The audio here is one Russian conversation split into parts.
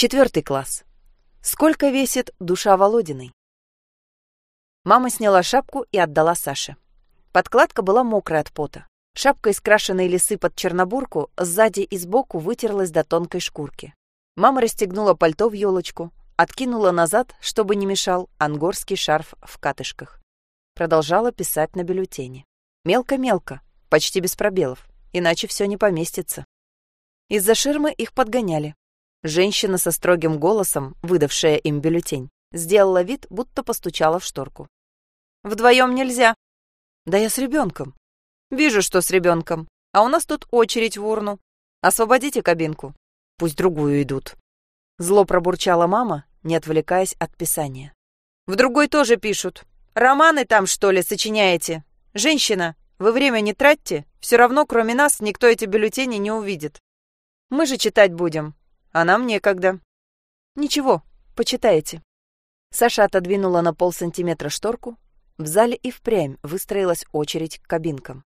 Четвертый класс. Сколько весит душа Володиной? Мама сняла шапку и отдала Саше. Подкладка была мокрая от пота. Шапка из крашеной лисы под чернобурку сзади и сбоку вытерлась до тонкой шкурки. Мама расстегнула пальто в елочку, откинула назад, чтобы не мешал, ангорский шарф в катышках. Продолжала писать на бюллетене. Мелко-мелко, почти без пробелов, иначе все не поместится. Из-за ширмы их подгоняли. Женщина со строгим голосом, выдавшая им бюллетень, сделала вид, будто постучала в шторку. «Вдвоем нельзя». «Да я с ребенком». «Вижу, что с ребенком. А у нас тут очередь в урну. Освободите кабинку. Пусть другую идут». Зло пробурчала мама, не отвлекаясь от писания. «В другой тоже пишут. Романы там, что ли, сочиняете? Женщина, вы время не тратьте, все равно, кроме нас, никто эти бюллетени не увидит. Мы же читать будем, а нам некогда. Ничего, почитаете. Саша отодвинула на полсантиметра шторку. В зале и впрямь выстроилась очередь к кабинкам.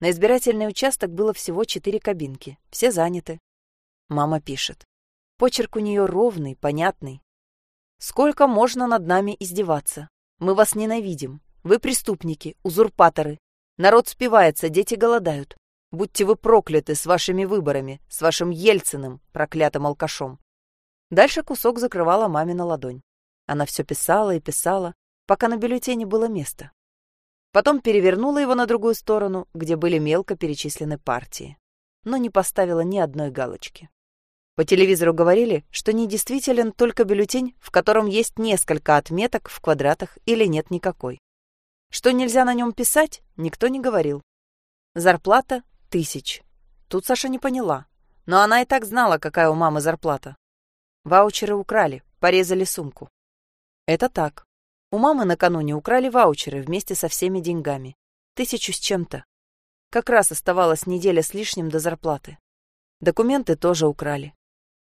На избирательный участок было всего четыре кабинки, все заняты. Мама пишет. Почерк у нее ровный, понятный. «Сколько можно над нами издеваться? Мы вас ненавидим. Вы преступники, узурпаторы. Народ спивается, дети голодают. Будьте вы прокляты с вашими выборами, с вашим Ельциным, проклятым алкашом. Дальше кусок закрывала мамина ладонь. Она все писала и писала, пока на бюллетене было место. Потом перевернула его на другую сторону, где были мелко перечислены партии, но не поставила ни одной галочки. По телевизору говорили, что недействителен только бюллетень, в котором есть несколько отметок в квадратах или нет никакой. Что нельзя на нем писать, никто не говорил. Зарплата тысяч. Тут Саша не поняла. Но она и так знала, какая у мамы зарплата. Ваучеры украли, порезали сумку. Это так. У мамы накануне украли ваучеры вместе со всеми деньгами. Тысячу с чем-то. Как раз оставалась неделя с лишним до зарплаты. Документы тоже украли.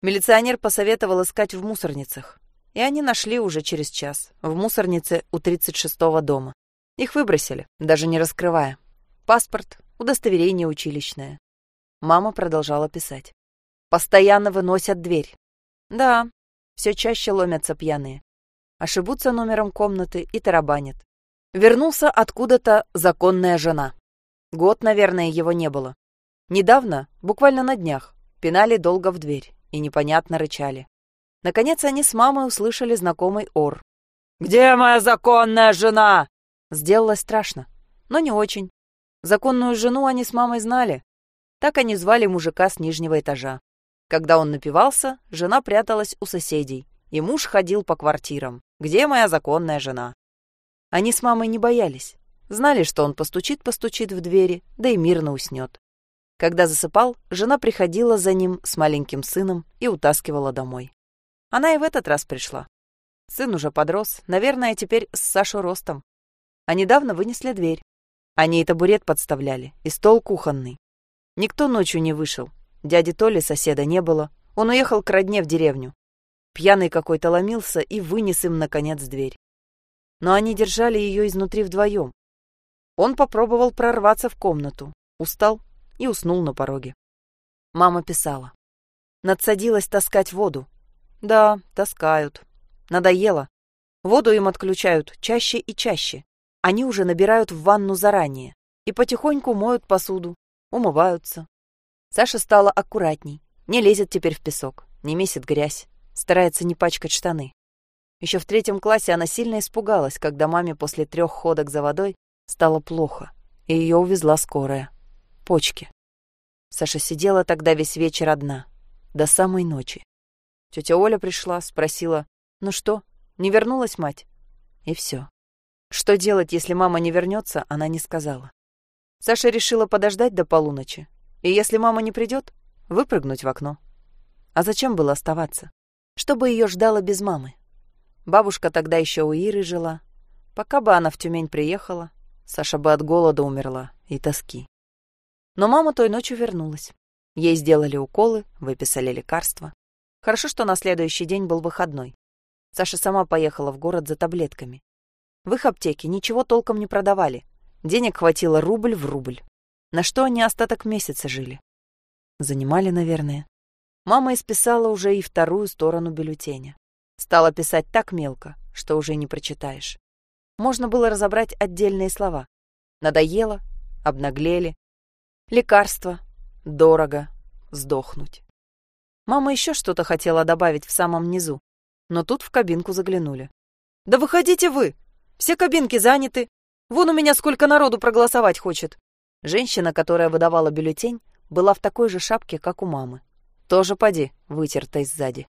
Милиционер посоветовал искать в мусорницах. И они нашли уже через час, в мусорнице у 36-го дома. Их выбросили, даже не раскрывая. Паспорт, удостоверение училищное. Мама продолжала писать. Постоянно выносят дверь. Да, все чаще ломятся пьяные. Ошибутся номером комнаты и тарабанят. Вернулся откуда-то законная жена. Год, наверное, его не было. Недавно, буквально на днях, пинали долго в дверь и непонятно рычали. Наконец они с мамой услышали знакомый ор. «Где моя законная жена?» Сделалось страшно, но не очень. Законную жену они с мамой знали. Так они звали мужика с нижнего этажа. Когда он напивался, жена пряталась у соседей, и муж ходил по квартирам. «Где моя законная жена?» Они с мамой не боялись. Знали, что он постучит-постучит в двери, да и мирно уснет. Когда засыпал, жена приходила за ним с маленьким сыном и утаскивала домой. Она и в этот раз пришла. Сын уже подрос, наверное, теперь с Сашу ростом. А недавно вынесли дверь. Они и табурет подставляли, и стол кухонный. Никто ночью не вышел. Дяди Толи соседа не было. Он уехал к родне в деревню. Пьяный какой-то ломился и вынес им, наконец, дверь. Но они держали ее изнутри вдвоем. Он попробовал прорваться в комнату, устал и уснул на пороге. Мама писала. Надсадилась таскать воду. Да, таскают. Надоело. Воду им отключают чаще и чаще. Они уже набирают в ванну заранее и потихоньку моют посуду, умываются. Саша стала аккуратней, не лезет теперь в песок, не месит грязь, старается не пачкать штаны. Еще в третьем классе она сильно испугалась, когда маме после трех ходок за водой стало плохо, и ее увезла скорая. Почки. Саша сидела тогда весь вечер одна, до самой ночи. Тетя Оля пришла, спросила, ну что, не вернулась мать? И все. Что делать, если мама не вернется, она не сказала. Саша решила подождать до полуночи, и если мама не придет, выпрыгнуть в окно. А зачем было оставаться? Чтобы ее ждала без мамы. Бабушка тогда еще у Иры жила. Пока бы она в Тюмень приехала, Саша бы от голода умерла и тоски. Но мама той ночью вернулась. Ей сделали уколы, выписали лекарства. Хорошо, что на следующий день был выходной. Саша сама поехала в город за таблетками. В их аптеке ничего толком не продавали. Денег хватило рубль в рубль. На что они остаток месяца жили? Занимали, наверное. Мама исписала уже и вторую сторону бюллетеня. Стала писать так мелко, что уже не прочитаешь. Можно было разобрать отдельные слова. Надоело, обнаглели, лекарство, дорого, сдохнуть. Мама еще что-то хотела добавить в самом низу, но тут в кабинку заглянули. «Да выходите вы! Все кабинки заняты! Вон у меня сколько народу проголосовать хочет!» Женщина, которая выдавала бюллетень, была в такой же шапке, как у мамы. Тоже поди, вытертой сзади.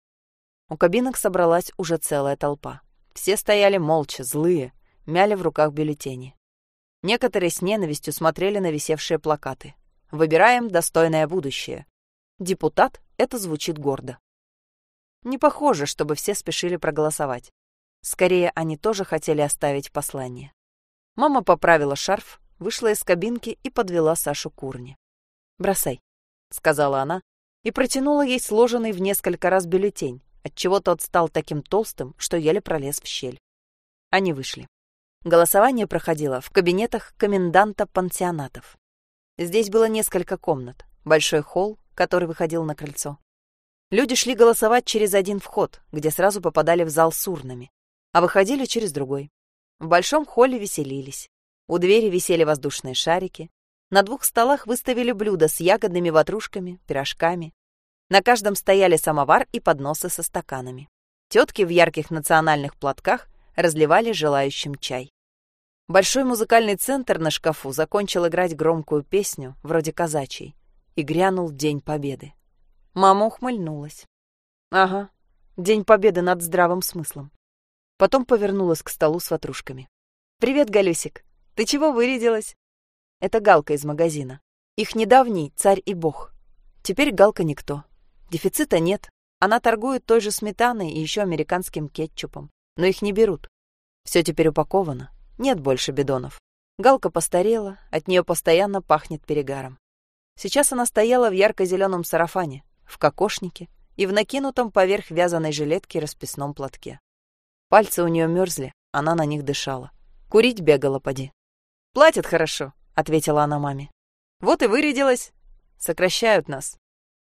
У кабинок собралась уже целая толпа. Все стояли молча, злые, мяли в руках бюллетени. Некоторые с ненавистью смотрели на висевшие плакаты. «Выбираем достойное будущее». Депутат — это звучит гордо. Не похоже, чтобы все спешили проголосовать. Скорее, они тоже хотели оставить послание. Мама поправила шарф, вышла из кабинки и подвела Сашу к урне. «Бросай», — сказала она, и протянула ей сложенный в несколько раз бюллетень, отчего тот стал таким толстым, что еле пролез в щель. Они вышли. Голосование проходило в кабинетах коменданта пансионатов. Здесь было несколько комнат, большой холл, который выходил на крыльцо. Люди шли голосовать через один вход, где сразу попадали в зал с урнами, а выходили через другой. В большом холле веселились. У двери висели воздушные шарики. На двух столах выставили блюда с ягодными ватрушками, пирожками. На каждом стояли самовар и подносы со стаканами. Тетки в ярких национальных платках разливали желающим чай. Большой музыкальный центр на шкафу закончил играть громкую песню, вроде казачьей, и грянул День Победы. Мама ухмыльнулась. Ага, День Победы над здравым смыслом. Потом повернулась к столу с ватрушками. «Привет, Галюсик. Ты чего вырядилась?» Это Галка из магазина. Их недавний царь и бог. Теперь Галка никто. Дефицита нет. Она торгует той же сметаной и еще американским кетчупом но их не берут. Все теперь упаковано, нет больше бидонов. Галка постарела, от нее постоянно пахнет перегаром. Сейчас она стояла в ярко-зеленом сарафане, в кокошнике и в накинутом поверх вязаной жилетки расписном платке. Пальцы у нее мерзли, она на них дышала. Курить бегала поди. «Платят хорошо», — ответила она маме. «Вот и вырядилась. Сокращают нас.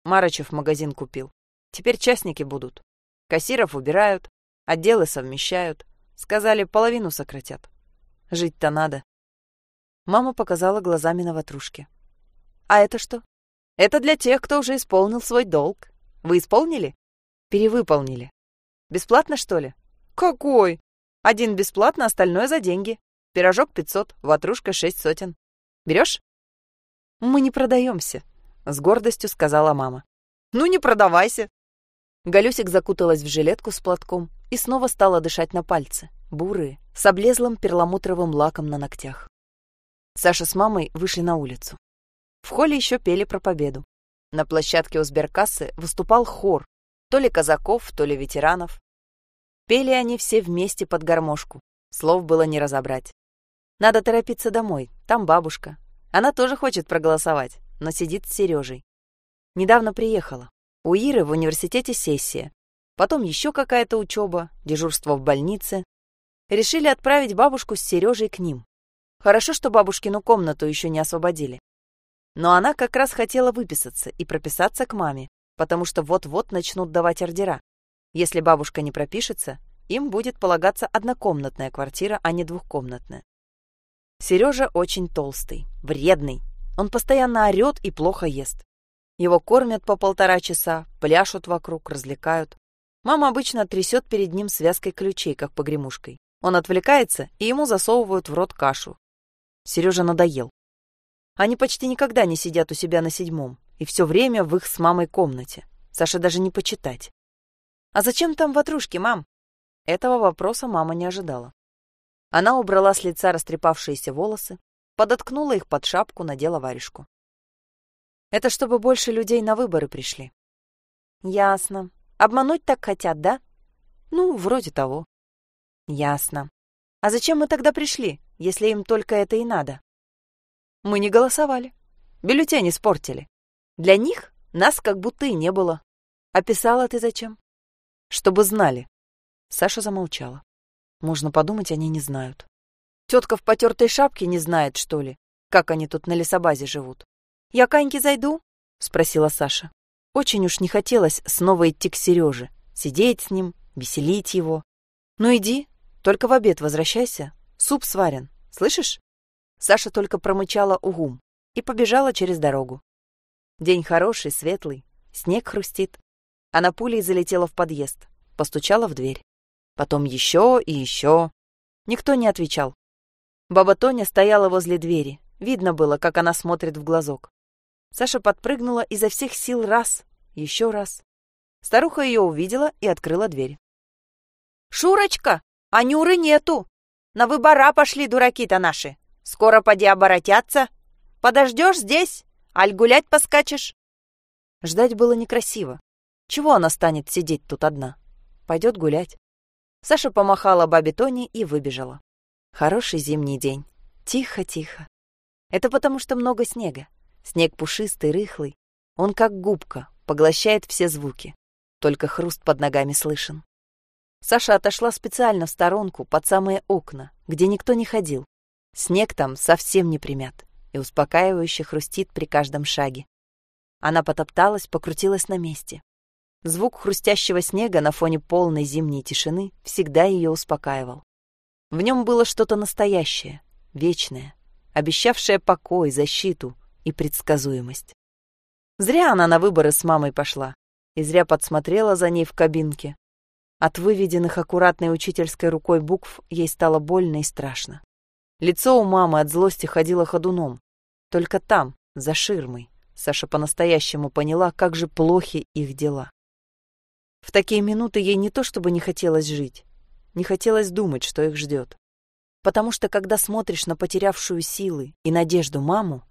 Марычев магазин купил. Теперь частники будут. Кассиров убирают, Отделы совмещают. Сказали, половину сократят. Жить-то надо. Мама показала глазами на ватрушке. А это что? Это для тех, кто уже исполнил свой долг. Вы исполнили? Перевыполнили. Бесплатно, что ли? Какой? Один бесплатно, остальное за деньги. Пирожок 500, ватрушка 6 сотен. Берешь? Мы не продаемся, с гордостью сказала мама. Ну не продавайся. Галюсик закуталась в жилетку с платком и снова стала дышать на пальцы, бурые, с облезлым перламутровым лаком на ногтях. Саша с мамой вышли на улицу. В холле еще пели про победу. На площадке у сберкассы выступал хор, то ли казаков, то ли ветеранов. Пели они все вместе под гармошку, слов было не разобрать. Надо торопиться домой, там бабушка. Она тоже хочет проголосовать, но сидит с Сережей. Недавно приехала. У Иры в университете сессия, потом еще какая-то учеба, дежурство в больнице. Решили отправить бабушку с Сережей к ним. Хорошо, что бабушкину комнату еще не освободили. Но она как раз хотела выписаться и прописаться к маме, потому что вот-вот начнут давать ордера. Если бабушка не пропишется, им будет полагаться однокомнатная квартира, а не двухкомнатная. Сережа очень толстый, вредный. Он постоянно орет и плохо ест. Его кормят по полтора часа, пляшут вокруг, развлекают. Мама обычно трясет перед ним связкой ключей, как погремушкой. Он отвлекается, и ему засовывают в рот кашу. Сережа надоел. Они почти никогда не сидят у себя на седьмом, и все время в их с мамой комнате. Саша даже не почитать. «А зачем там ватрушки, мам?» Этого вопроса мама не ожидала. Она убрала с лица растрепавшиеся волосы, подоткнула их под шапку, надела варежку. «Это чтобы больше людей на выборы пришли». «Ясно. Обмануть так хотят, да? Ну, вроде того. Ясно. А зачем мы тогда пришли, если им только это и надо? Мы не голосовали. Бюллетень испортили. Для них нас как будто и не было. А писала ты зачем? Чтобы знали. Саша замолчала. Можно подумать, они не знают. Тетка в потертой шапке не знает, что ли, как они тут на лесобазе живут. «Я к Аньке зайду?» — спросила Саша. Очень уж не хотелось снова идти к Сереже, сидеть с ним, веселить его. «Ну иди, только в обед возвращайся, суп сварен, слышишь?» Саша только промычала угум и побежала через дорогу. День хороший, светлый, снег хрустит. Она пулей залетела в подъезд, постучала в дверь. Потом еще и еще. Никто не отвечал. Баба Тоня стояла возле двери. Видно было, как она смотрит в глазок. Саша подпрыгнула изо всех сил раз, еще раз. Старуха ее увидела и открыла дверь. «Шурочка, а Нюры нету! На выбора пошли дураки-то наши! Скоро поди оборотятся! Подождешь здесь, аль гулять поскачешь?» Ждать было некрасиво. Чего она станет сидеть тут одна? Пойдет гулять. Саша помахала бабе Тони и выбежала. Хороший зимний день. Тихо-тихо. Это потому, что много снега. Снег пушистый, рыхлый. Он как губка, поглощает все звуки. Только хруст под ногами слышен. Саша отошла специально в сторонку, под самые окна, где никто не ходил. Снег там совсем не примят и успокаивающе хрустит при каждом шаге. Она потопталась, покрутилась на месте. Звук хрустящего снега на фоне полной зимней тишины всегда ее успокаивал. В нем было что-то настоящее, вечное, обещавшее покой, защиту и предсказуемость. Зря она на выборы с мамой пошла и зря подсмотрела за ней в кабинке. От выведенных аккуратной учительской рукой букв ей стало больно и страшно. Лицо у мамы от злости ходило ходуном. Только там, за ширмой, Саша по-настоящему поняла, как же плохи их дела. В такие минуты ей не то чтобы не хотелось жить, не хотелось думать, что их ждет. Потому что когда смотришь на потерявшую силы и надежду маму,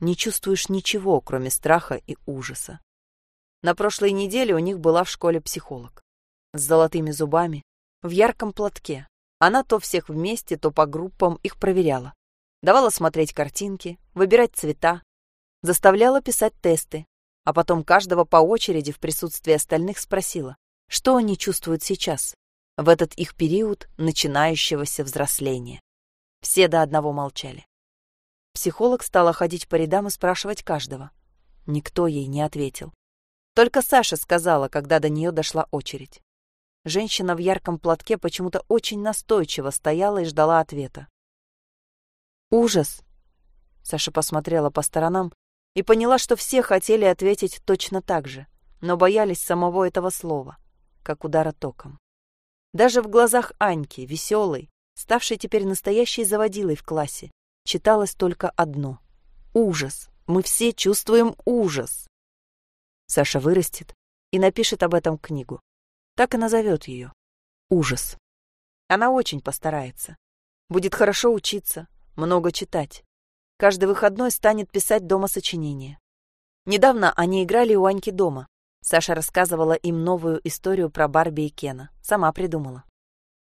не чувствуешь ничего, кроме страха и ужаса. На прошлой неделе у них была в школе психолог. С золотыми зубами, в ярком платке. Она то всех вместе, то по группам их проверяла. Давала смотреть картинки, выбирать цвета, заставляла писать тесты, а потом каждого по очереди в присутствии остальных спросила, что они чувствуют сейчас, в этот их период начинающегося взросления. Все до одного молчали. Психолог стала ходить по рядам и спрашивать каждого. Никто ей не ответил. Только Саша сказала, когда до нее дошла очередь. Женщина в ярком платке почему-то очень настойчиво стояла и ждала ответа. «Ужас!» Саша посмотрела по сторонам и поняла, что все хотели ответить точно так же, но боялись самого этого слова, как удара током. Даже в глазах Аньки, веселой, ставшей теперь настоящей заводилой в классе, читалось только одно — ужас. Мы все чувствуем ужас. Саша вырастет и напишет об этом книгу. Так и назовет ее. Ужас. Она очень постарается. Будет хорошо учиться, много читать. Каждый выходной станет писать дома сочинения. Недавно они играли у Аньки дома. Саша рассказывала им новую историю про Барби и Кена. Сама придумала.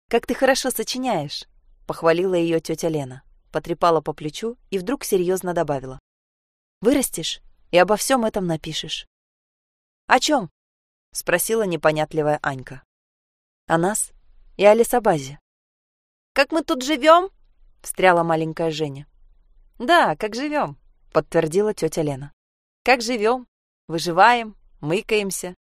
«Как ты хорошо сочиняешь!» — похвалила ее тетя Лена потрепала по плечу и вдруг серьезно добавила. «Вырастешь и обо всем этом напишешь». «О чем?» — спросила непонятливая Анька. «О нас и о лесобазе». «Как мы тут живем?» — встряла маленькая Женя. «Да, как живем», — подтвердила тетя Лена. «Как живем, выживаем, мыкаемся,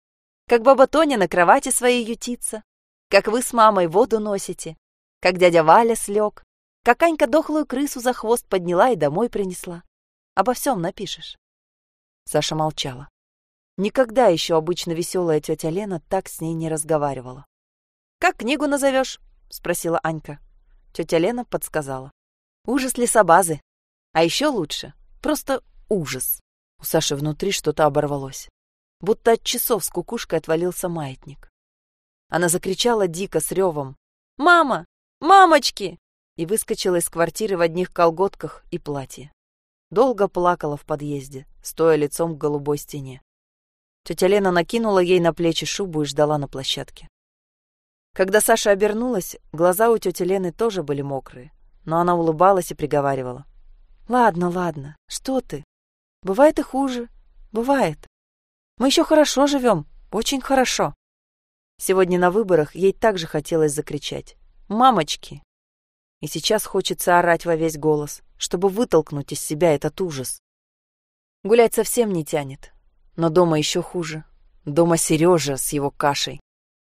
как баба Тоня на кровати своей ютится, как вы с мамой воду носите, как дядя Валя слег, как Анька дохлую крысу за хвост подняла и домой принесла. Обо всем напишешь. Саша молчала. Никогда еще обычно веселая тетя Лена так с ней не разговаривала. «Как книгу назовешь?» — спросила Анька. Тетя Лена подсказала. «Ужас лесобазы. А еще лучше. Просто ужас». У Саши внутри что-то оборвалось. Будто от часов с кукушкой отвалился маятник. Она закричала дико с ревом. «Мама! Мамочки! и выскочила из квартиры в одних колготках и платье. Долго плакала в подъезде, стоя лицом к голубой стене. Тетя Лена накинула ей на плечи шубу и ждала на площадке. Когда Саша обернулась, глаза у тети Лены тоже были мокрые, но она улыбалась и приговаривала. «Ладно, ладно, что ты? Бывает и хуже. Бывает. Мы еще хорошо живем, очень хорошо». Сегодня на выборах ей также хотелось закричать. «Мамочки, и сейчас хочется орать во весь голос, чтобы вытолкнуть из себя этот ужас. Гулять совсем не тянет, но дома еще хуже. Дома Сережа с его кашей.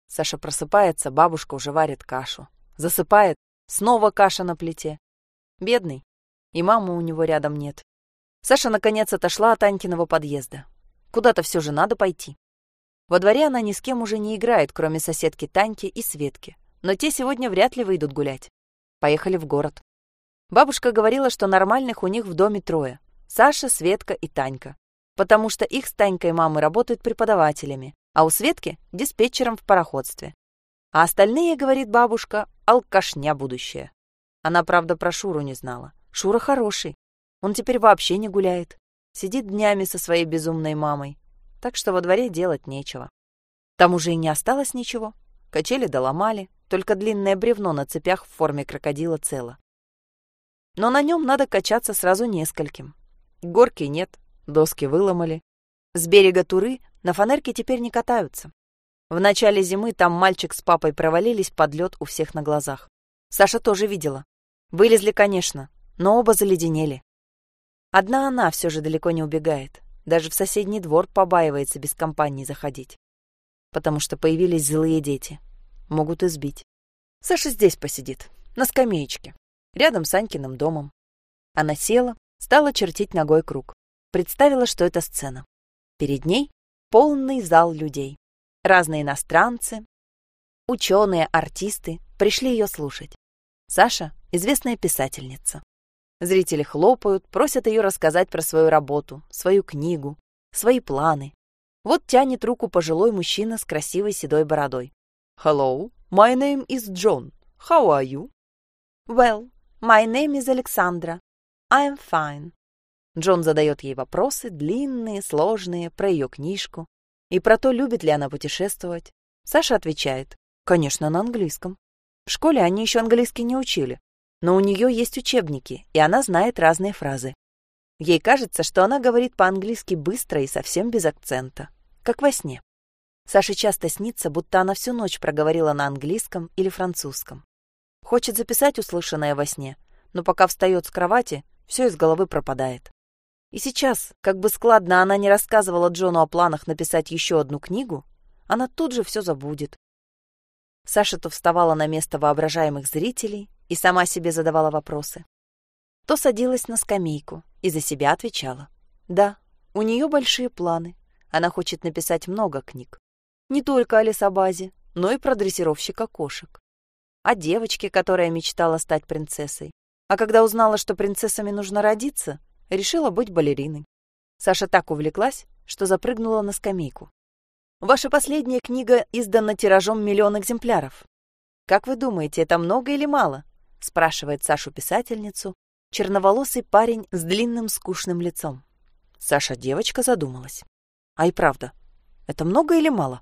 Саша просыпается, бабушка уже варит кашу. Засыпает, снова каша на плите. Бедный. И мамы у него рядом нет. Саша, наконец, отошла от Анькиного подъезда. Куда-то все же надо пойти. Во дворе она ни с кем уже не играет, кроме соседки Таньки и Светки. Но те сегодня вряд ли выйдут гулять. Поехали в город. Бабушка говорила, что нормальных у них в доме трое. Саша, Светка и Танька. Потому что их с Танькой мамы работают преподавателями, а у Светки — диспетчером в пароходстве. А остальные, говорит бабушка, алкашня будущее. Она, правда, про Шуру не знала. Шура хороший. Он теперь вообще не гуляет. Сидит днями со своей безумной мамой. Так что во дворе делать нечего. Там уже и не осталось ничего. Качели доломали, только длинное бревно на цепях в форме крокодила цело но на нем надо качаться сразу нескольким. Горки нет, доски выломали. С берега Туры на фанерке теперь не катаются. В начале зимы там мальчик с папой провалились под лед у всех на глазах. Саша тоже видела. Вылезли, конечно, но оба заледенели. Одна она все же далеко не убегает. Даже в соседний двор побаивается без компании заходить. Потому что появились злые дети. Могут избить. Саша здесь посидит, на скамеечке рядом с Анькиным домом. Она села, стала чертить ногой круг. Представила, что это сцена. Перед ней полный зал людей. Разные иностранцы, ученые, артисты пришли ее слушать. Саша — известная писательница. Зрители хлопают, просят ее рассказать про свою работу, свою книгу, свои планы. Вот тянет руку пожилой мужчина с красивой седой бородой. «Hello, my name is John. How are you?» «Well, My name is Alexandra. I'm fine. Джон задает ей вопросы, длинные, сложные, про ее книжку и про то, любит ли она путешествовать. Саша отвечает, конечно, на английском. В школе они еще английский не учили, но у нее есть учебники, и она знает разные фразы. Ей кажется, что она говорит по-английски быстро и совсем без акцента, как во сне. Саше часто снится, будто она всю ночь проговорила на английском или французском. Хочет записать услышанное во сне, но пока встает с кровати, все из головы пропадает. И сейчас, как бы складно она не рассказывала Джону о планах написать еще одну книгу, она тут же все забудет. Саша то вставала на место воображаемых зрителей и сама себе задавала вопросы. То садилась на скамейку и за себя отвечала. Да, у нее большие планы. Она хочет написать много книг. Не только о лесобазе, но и про дрессировщика кошек о девочке, которая мечтала стать принцессой. А когда узнала, что принцессами нужно родиться, решила быть балериной. Саша так увлеклась, что запрыгнула на скамейку. Ваша последняя книга издана тиражом миллион экземпляров. Как вы думаете, это много или мало? Спрашивает Сашу писательницу черноволосый парень с длинным скучным лицом. Саша девочка задумалась. А и правда, это много или мало?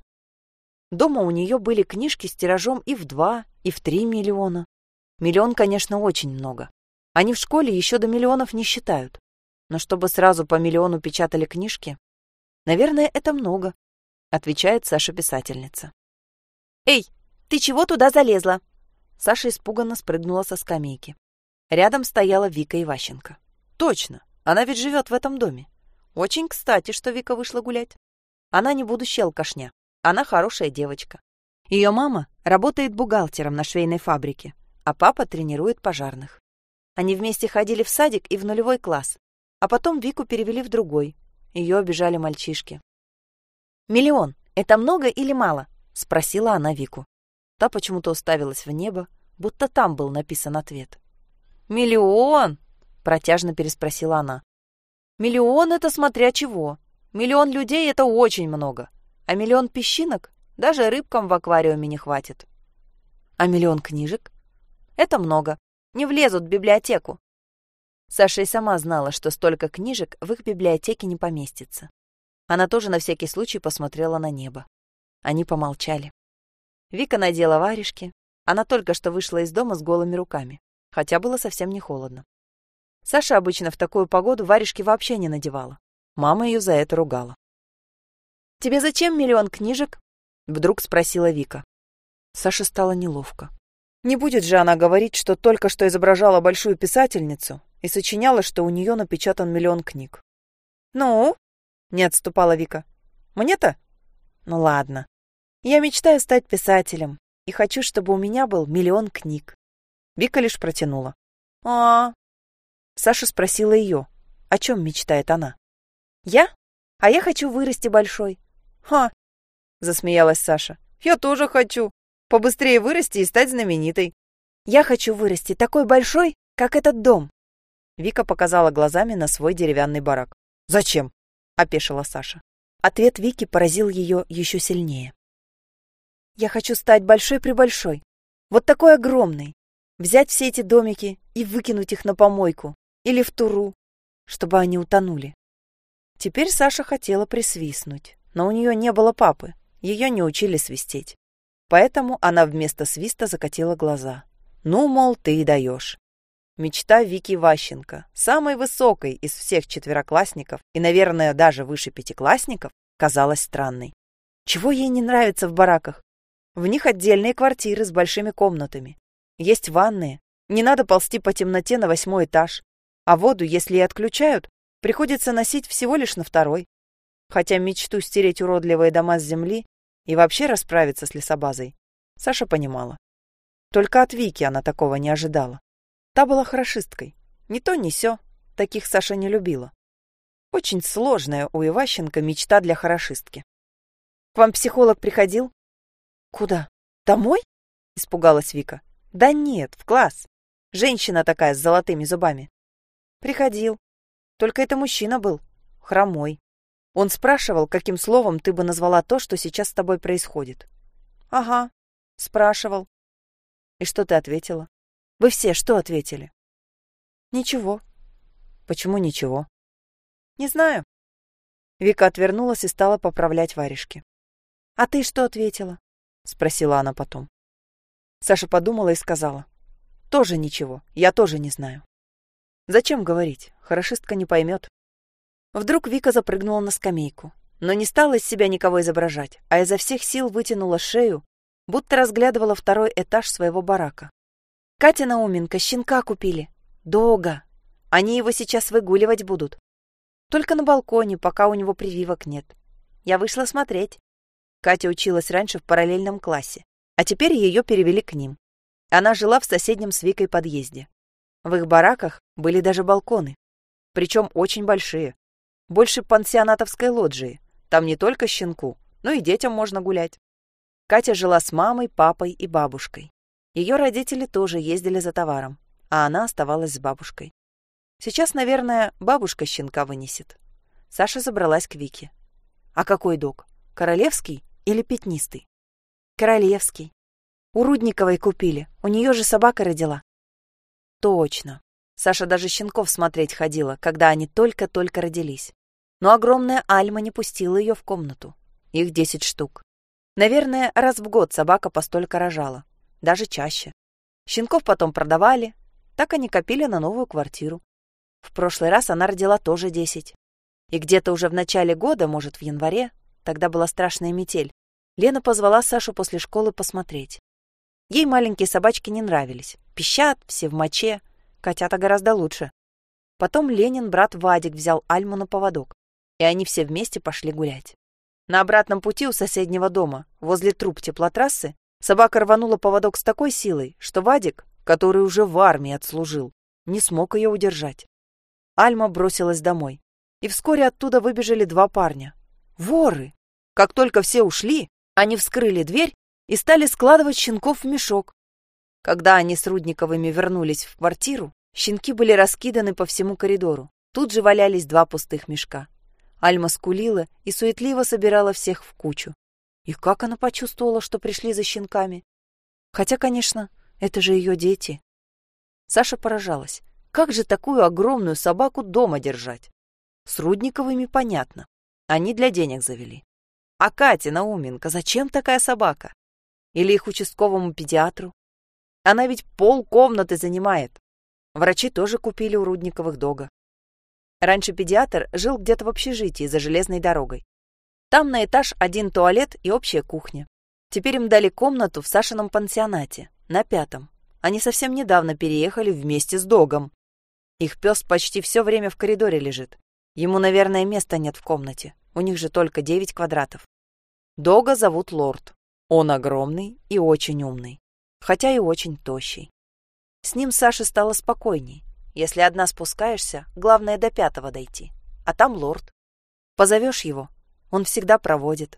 Дома у нее были книжки с тиражом и в два, и в три миллиона. Миллион, конечно, очень много. Они в школе еще до миллионов не считают. Но чтобы сразу по миллиону печатали книжки, наверное, это много, отвечает Саша-писательница. Эй, ты чего туда залезла? Саша испуганно спрыгнула со скамейки. Рядом стояла Вика Иващенко. Точно, она ведь живет в этом доме. Очень кстати, что Вика вышла гулять. Она не будущая алкашня. Она хорошая девочка. Ее мама работает бухгалтером на швейной фабрике, а папа тренирует пожарных. Они вместе ходили в садик и в нулевой класс, а потом Вику перевели в другой. Ее обижали мальчишки. «Миллион — это много или мало?» — спросила она Вику. Та почему-то уставилась в небо, будто там был написан ответ. «Миллион!» — протяжно переспросила она. «Миллион — это смотря чего. Миллион людей — это очень много. А миллион песчинок даже рыбкам в аквариуме не хватит. А миллион книжек? Это много. Не влезут в библиотеку. Саша и сама знала, что столько книжек в их библиотеке не поместится. Она тоже на всякий случай посмотрела на небо. Они помолчали. Вика надела варежки. Она только что вышла из дома с голыми руками, хотя было совсем не холодно. Саша обычно в такую погоду варежки вообще не надевала. Мама ее за это ругала. «Тебе зачем миллион книжек?» — вдруг спросила Вика. Саше стало неловко. Не будет же она говорить, что только что изображала большую писательницу и сочиняла, что у нее напечатан миллион книг. «Ну?» — не отступала Вика. «Мне-то? Ну ладно. Я мечтаю стать писателем и хочу, чтобы у меня был миллион книг. Вика лишь протянула. а. Саша спросила ее, о чем мечтает она. «Я? А я хочу вырасти большой». «Ха!» — засмеялась Саша. «Я тоже хочу. Побыстрее вырасти и стать знаменитой». «Я хочу вырасти такой большой, как этот дом». Вика показала глазами на свой деревянный барак. «Зачем?» — опешила Саша. Ответ Вики поразил ее еще сильнее. «Я хочу стать большой-пребольшой. Вот такой огромный. Взять все эти домики и выкинуть их на помойку или в туру, чтобы они утонули. Теперь Саша хотела присвистнуть, но у нее не было папы, ее не учили свистеть. Поэтому она вместо свиста закатила глаза. Ну, мол, ты и даешь. Мечта Вики Ващенко, самой высокой из всех четвероклассников и, наверное, даже выше пятиклассников, казалась странной. Чего ей не нравится в бараках? В них отдельные квартиры с большими комнатами. Есть ванные. Не надо ползти по темноте на восьмой этаж. А воду, если и отключают, приходится носить всего лишь на второй. Хотя мечту стереть уродливые дома с земли и вообще расправиться с лесобазой, Саша понимала. Только от Вики она такого не ожидала. Та была хорошисткой. Ни то, ни сё. Таких Саша не любила. Очень сложная у Иващенко мечта для хорошистки. «К вам психолог приходил?» «Куда? Домой?» — испугалась Вика. «Да нет, в класс. Женщина такая с золотыми зубами. Приходил. Только это мужчина был. Хромой. Он спрашивал, каким словом ты бы назвала то, что сейчас с тобой происходит. Ага. Спрашивал. И что ты ответила? Вы все что ответили? Ничего. Почему ничего? Не знаю. Вика отвернулась и стала поправлять варежки. А ты что ответила? Спросила она потом. Саша подумала и сказала. Тоже ничего. Я тоже не знаю. Зачем говорить? Хорошистка не поймет. Вдруг Вика запрыгнула на скамейку, но не стала из себя никого изображать, а изо всех сил вытянула шею, будто разглядывала второй этаж своего барака. Катя Науменко щенка купили. Дога. Они его сейчас выгуливать будут. Только на балконе, пока у него прививок нет. Я вышла смотреть. Катя училась раньше в параллельном классе, а теперь ее перевели к ним. Она жила в соседнем с Викой подъезде. В их бараках были даже балконы, причем очень большие, больше пансионатовской лоджии. Там не только щенку, но и детям можно гулять. Катя жила с мамой, папой и бабушкой. Ее родители тоже ездили за товаром, а она оставалась с бабушкой. Сейчас, наверное, бабушка щенка вынесет. Саша забралась к Вике. А какой дог? Королевский или пятнистый? Королевский. У Рудниковой купили, у нее же собака родила. Точно. Саша даже щенков смотреть ходила, когда они только-только родились. Но огромная Альма не пустила ее в комнату. Их десять штук. Наверное, раз в год собака постолько рожала. Даже чаще. Щенков потом продавали. Так они копили на новую квартиру. В прошлый раз она родила тоже десять. И где-то уже в начале года, может, в январе, тогда была страшная метель, Лена позвала Сашу после школы посмотреть. Ей маленькие собачки не нравились. Пищат, все в моче. Котята гораздо лучше. Потом Ленин брат Вадик взял Альму на поводок, и они все вместе пошли гулять. На обратном пути у соседнего дома, возле труб теплотрассы, собака рванула поводок с такой силой, что Вадик, который уже в армии отслужил, не смог ее удержать. Альма бросилась домой, и вскоре оттуда выбежали два парня. Воры! Как только все ушли, они вскрыли дверь и стали складывать щенков в мешок. Когда они с Рудниковыми вернулись в квартиру, щенки были раскиданы по всему коридору. Тут же валялись два пустых мешка. Альма скулила и суетливо собирала всех в кучу. И как она почувствовала, что пришли за щенками? Хотя, конечно, это же ее дети. Саша поражалась. Как же такую огромную собаку дома держать? С Рудниковыми понятно. Они для денег завели. А Катя Науменко, зачем такая собака? Или их участковому педиатру? Она ведь пол комнаты занимает. Врачи тоже купили у Рудниковых дога. Раньше педиатр жил где-то в общежитии за железной дорогой. Там на этаж один туалет и общая кухня. Теперь им дали комнату в Сашином пансионате, на пятом. Они совсем недавно переехали вместе с догом. Их пес почти все время в коридоре лежит. Ему, наверное, места нет в комнате. У них же только девять квадратов. Дога зовут Лорд. Он огромный и очень умный, хотя и очень тощий. С ним Саше стало спокойней. Если одна спускаешься, главное до пятого дойти. А там Лорд. Позовешь его, он всегда проводит.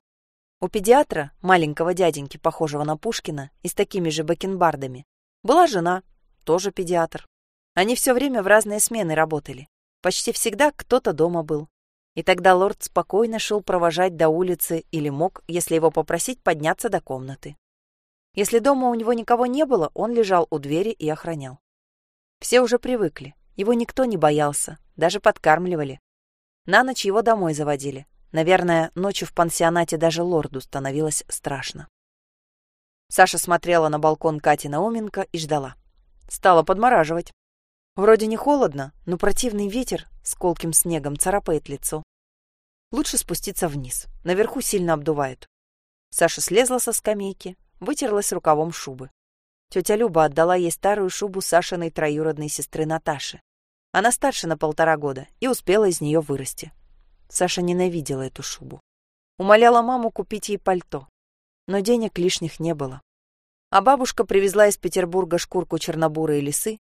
У педиатра, маленького дяденьки, похожего на Пушкина, и с такими же бакенбардами, была жена, тоже педиатр. Они все время в разные смены работали. Почти всегда кто-то дома был. И тогда лорд спокойно шел провожать до улицы или мог, если его попросить, подняться до комнаты. Если дома у него никого не было, он лежал у двери и охранял. Все уже привыкли, его никто не боялся, даже подкармливали. На ночь его домой заводили. Наверное, ночью в пансионате даже лорду становилось страшно. Саша смотрела на балкон Кати Науменко и ждала. Стала подмораживать. Вроде не холодно, но противный ветер с колким снегом царапает лицо. Лучше спуститься вниз. Наверху сильно обдувает. Саша слезла со скамейки, вытерлась рукавом шубы. Тетя Люба отдала ей старую шубу Сашиной троюродной сестры Наташи. Она старше на полтора года и успела из нее вырасти. Саша ненавидела эту шубу. Умоляла маму купить ей пальто. Но денег лишних не было. А бабушка привезла из Петербурга шкурку чернобурой лисы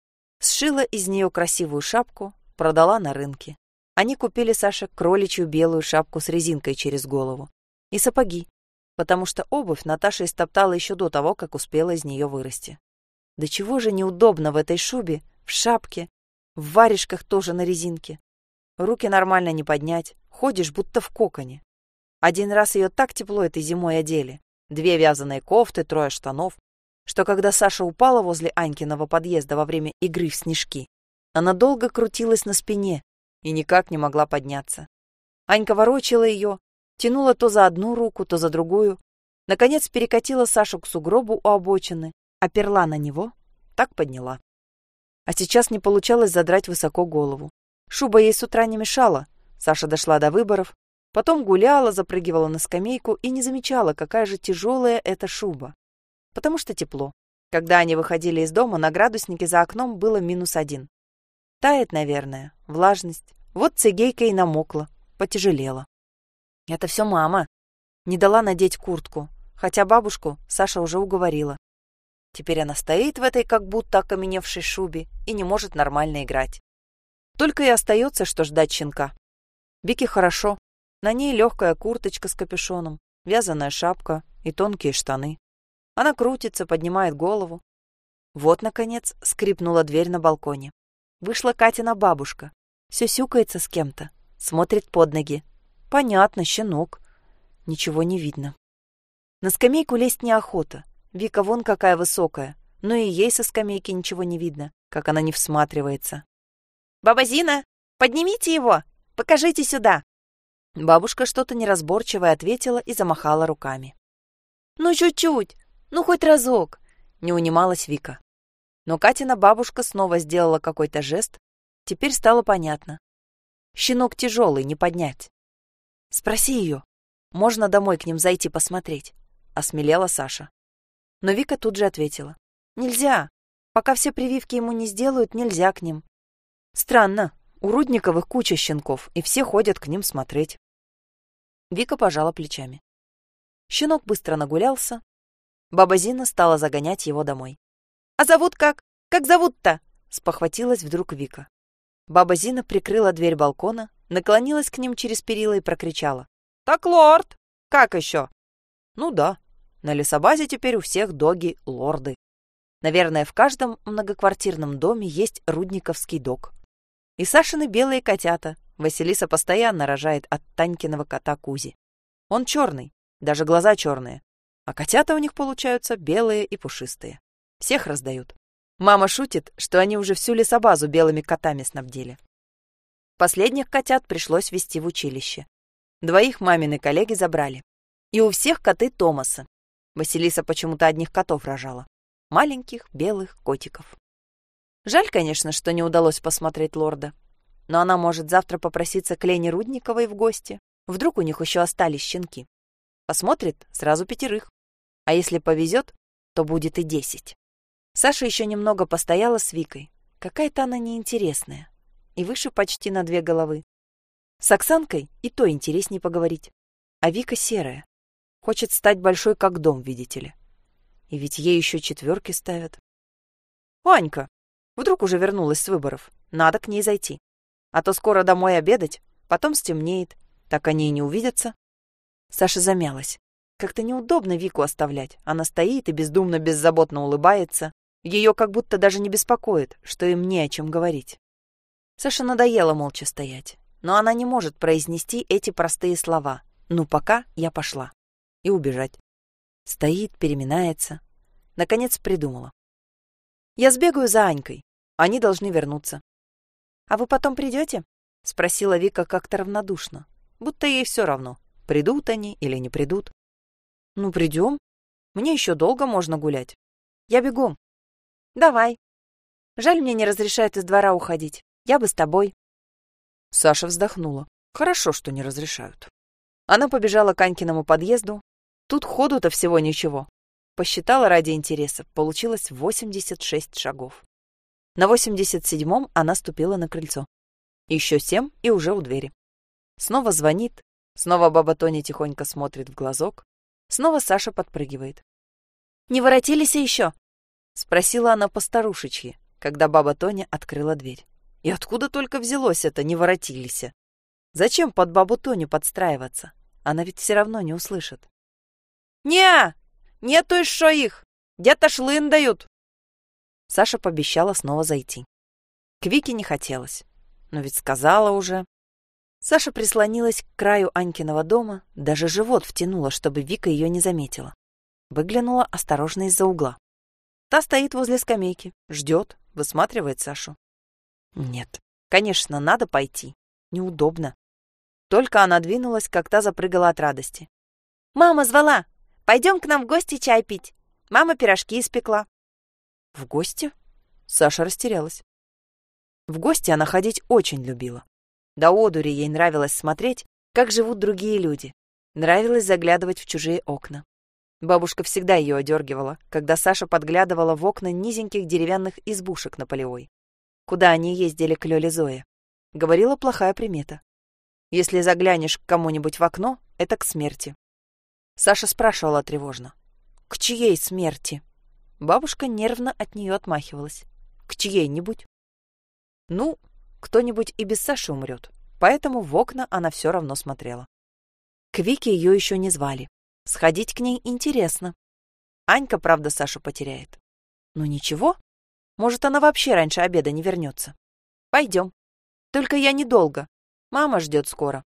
Сшила из нее красивую шапку, продала на рынке. Они купили Саше кроличью белую шапку с резинкой через голову. И сапоги, потому что обувь Наташа истоптала еще до того, как успела из нее вырасти. Да чего же неудобно в этой шубе, в шапке, в варежках тоже на резинке. Руки нормально не поднять, ходишь будто в коконе. Один раз ее так тепло этой зимой одели. Две вязаные кофты, трое штанов, что когда Саша упала возле Анькиного подъезда во время игры в снежки, она долго крутилась на спине и никак не могла подняться. Анька ворочила ее, тянула то за одну руку, то за другую, наконец перекатила Сашу к сугробу у обочины, оперла на него, так подняла. А сейчас не получалось задрать высоко голову. Шуба ей с утра не мешала. Саша дошла до выборов, потом гуляла, запрыгивала на скамейку и не замечала, какая же тяжелая эта шуба потому что тепло. Когда они выходили из дома, на градуснике за окном было минус один. Тает, наверное, влажность. Вот цигейка и намокла, потяжелела. Это все мама. Не дала надеть куртку, хотя бабушку Саша уже уговорила. Теперь она стоит в этой как будто окаменевшей шубе и не может нормально играть. Только и остается, что ждать щенка. Бике хорошо. На ней легкая курточка с капюшоном, вязаная шапка и тонкие штаны. Она крутится, поднимает голову. Вот, наконец, скрипнула дверь на балконе. Вышла Катина бабушка. Сюсюкается с кем-то. Смотрит под ноги. Понятно, щенок. Ничего не видно. На скамейку лезть неохота. Вика вон какая высокая. Но и ей со скамейки ничего не видно, как она не всматривается. «Баба Зина, поднимите его! Покажите сюда!» Бабушка что-то неразборчивое ответила и замахала руками. «Ну, чуть-чуть! Ну, хоть разок!» — не унималась Вика. Но Катина бабушка снова сделала какой-то жест. Теперь стало понятно. Щенок тяжелый, не поднять. «Спроси ее. Можно домой к ним зайти посмотреть?» — осмелела Саша. Но Вика тут же ответила. «Нельзя. Пока все прививки ему не сделают, нельзя к ним. Странно. У Рудниковых куча щенков, и все ходят к ним смотреть». Вика пожала плечами. Щенок быстро нагулялся, Баба Зина стала загонять его домой. «А зовут как? Как зовут-то?» — спохватилась вдруг Вика. Баба Зина прикрыла дверь балкона, наклонилась к ним через перила и прокричала. «Так, лорд! Как еще?» «Ну да, на лесобазе теперь у всех доги лорды. Наверное, в каждом многоквартирном доме есть рудниковский дог. И Сашины белые котята. Василиса постоянно рожает от Танькиного кота Кузи. Он черный, даже глаза черные. А котята у них получаются белые и пушистые. Всех раздают. Мама шутит, что они уже всю лесобазу белыми котами снабдили. Последних котят пришлось вести в училище. Двоих мамины коллеги забрали. И у всех коты Томаса. Василиса почему-то одних котов рожала. Маленьких белых котиков. Жаль, конечно, что не удалось посмотреть лорда. Но она может завтра попроситься к Лене Рудниковой в гости. Вдруг у них еще остались щенки. Посмотрит сразу пятерых. А если повезет, то будет и десять. Саша еще немного постояла с Викой. Какая-то она неинтересная. И выше почти на две головы. С Оксанкой и то интересней поговорить. А Вика серая. Хочет стать большой, как дом, видите ли. И ведь ей еще четверки ставят. Анька, вдруг уже вернулась с выборов. Надо к ней зайти. А то скоро домой обедать, потом стемнеет. Так они и не увидятся. Саша замялась. Как-то неудобно Вику оставлять. Она стоит и бездумно, беззаботно улыбается. Ее как будто даже не беспокоит, что им не о чем говорить. Саша надоело молча стоять, но она не может произнести эти простые слова. «Ну, пока я пошла». И убежать. Стоит, переминается. Наконец придумала. «Я сбегаю за Анькой. Они должны вернуться». «А вы потом придете?» — спросила Вика как-то равнодушно, будто ей все равно, придут они или не придут. «Ну, придем. Мне еще долго можно гулять. Я бегом». «Давай. Жаль, мне не разрешают из двора уходить. Я бы с тобой». Саша вздохнула. Хорошо, что не разрешают. Она побежала к Анькиному подъезду. Тут ходу-то всего ничего. Посчитала ради интереса. Получилось 86 шагов. На 87-м она ступила на крыльцо. Еще семь и уже у двери. Снова звонит. Снова баба Тоня тихонько смотрит в глазок. Снова Саша подпрыгивает. «Не воротились еще?» — спросила она по-старушечьи, когда баба Тоня открыла дверь. И откуда только взялось это «не воротились»? Зачем под бабу Тоню подстраиваться? Она ведь все равно не услышит. «Не, нету еще их! Где-то шлындают!» Саша пообещала снова зайти. К Вике не хотелось, но ведь сказала уже. Саша прислонилась к краю Анькиного дома, даже живот втянула, чтобы Вика ее не заметила. Выглянула осторожно из-за угла. Та стоит возле скамейки, ждет, высматривает Сашу. Нет, конечно, надо пойти. Неудобно. Только она двинулась, как та запрыгала от радости. «Мама звала! Пойдем к нам в гости чай пить. Мама пирожки испекла». «В гости?» Саша растерялась. В гости она ходить очень любила. До одури ей нравилось смотреть, как живут другие люди. Нравилось заглядывать в чужие окна. Бабушка всегда ее одергивала, когда Саша подглядывала в окна низеньких деревянных избушек на Полевой куда они ездили к Лёле Зое. Говорила плохая примета. Если заглянешь к кому-нибудь в окно, это к смерти. Саша спрашивала тревожно. «К чьей смерти?» Бабушка нервно от нее отмахивалась. «К чьей-нибудь?» Ну, кто-нибудь и без Саши умрет, поэтому в окна она все равно смотрела. К Вике ее еще не звали. Сходить к ней интересно. Анька, правда, Сашу потеряет. Ну ничего, может, она вообще раньше обеда не вернется. Пойдем. Только я недолго. Мама ждет скоро.